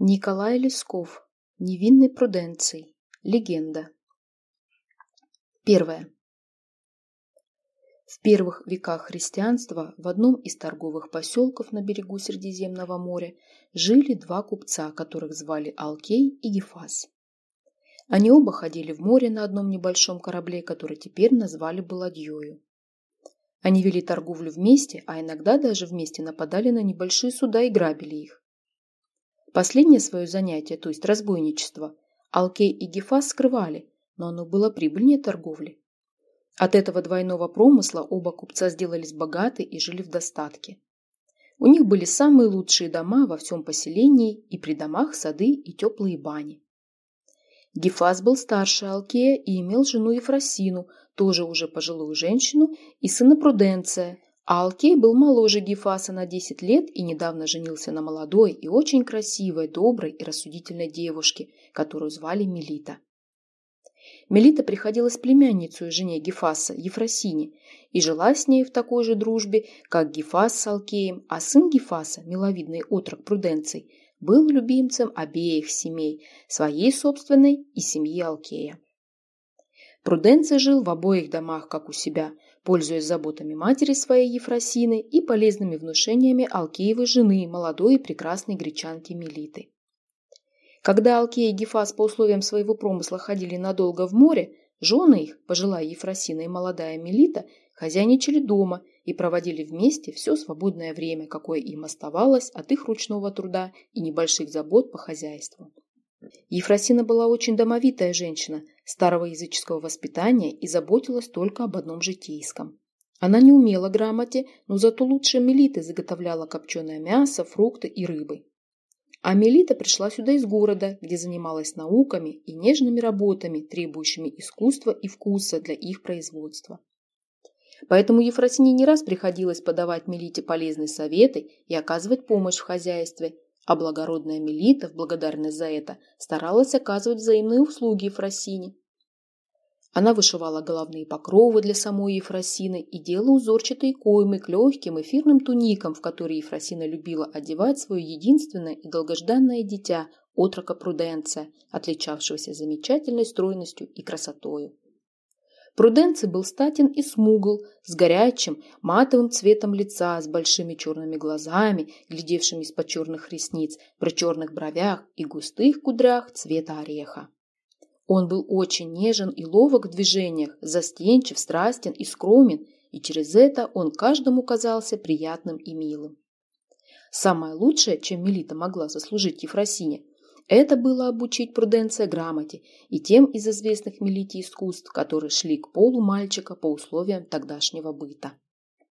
Николай Лесков. Невинный Пруденций. Легенда. Первое. В первых веках христианства в одном из торговых поселков на берегу Средиземного моря жили два купца, которых звали Алкей и Гефас. Они оба ходили в море на одном небольшом корабле, который теперь назвали бы ладьёю. Они вели торговлю вместе, а иногда даже вместе нападали на небольшие суда и грабили их. Последнее свое занятие, то есть разбойничество, Алкей и Гефас скрывали, но оно было прибыльнее торговли. От этого двойного промысла оба купца сделались богаты и жили в достатке. У них были самые лучшие дома во всем поселении и при домах сады и теплые бани. Гефас был старше Алкея и имел жену Ефросину, тоже уже пожилую женщину, и сына Пруденция, а Алкей был моложе Гефаса на 10 лет и недавно женился на молодой и очень красивой, доброй и рассудительной девушке, которую звали Мелита. Мелита приходилась племянницей жене Гефаса, Ефросине, и жила с ней в такой же дружбе, как Гефас с Алкеем, а сын Гефаса, миловидный отрок Пруденций, был любимцем обеих семей, своей собственной и семьи Алкея. Пруденций жил в обоих домах, как у себя – пользуясь заботами матери своей Ефросины и полезными внушениями Алкеевой жены, молодой и прекрасной гречанки Мелиты. Когда Алкей и Гефас по условиям своего промысла ходили надолго в море, жены их, пожилая Ефросина и молодая Мелита, хозяйничали дома и проводили вместе все свободное время, какое им оставалось от их ручного труда и небольших забот по хозяйству. Ефросина была очень домовитая женщина, старого языческого воспитания и заботилась только об одном житейском. Она не умела грамоте, но зато лучше Мелиты заготовляла копченое мясо, фрукты и рыбы. А Мелита пришла сюда из города, где занималась науками и нежными работами, требующими искусства и вкуса для их производства. Поэтому Ефросине не раз приходилось подавать Мелите полезные советы и оказывать помощь в хозяйстве, а благородная Мелита в благодарность за это старалась оказывать взаимные услуги Ефросине. Она вышивала головные покровы для самой Ефросины и делала узорчатые коймы к легким эфирным туникам, в которые Ефросина любила одевать свое единственное и долгожданное дитя, отрока Пруденция, отличавшегося замечательной стройностью и красотою. Пруденций был статен и смугл, с горячим, матовым цветом лица, с большими черными глазами, глядевшими из-под черных ресниц, при черных бровях и густых кудрях цвета ореха. Он был очень нежен и ловок в движениях, застенчив, страстен и скромен, и через это он каждому казался приятным и милым. Самое лучшее, чем Мелита могла заслужить Ефросине, это было обучить Пруденция грамоте и тем из известных Мелите искусств, которые шли к полу мальчика по условиям тогдашнего быта.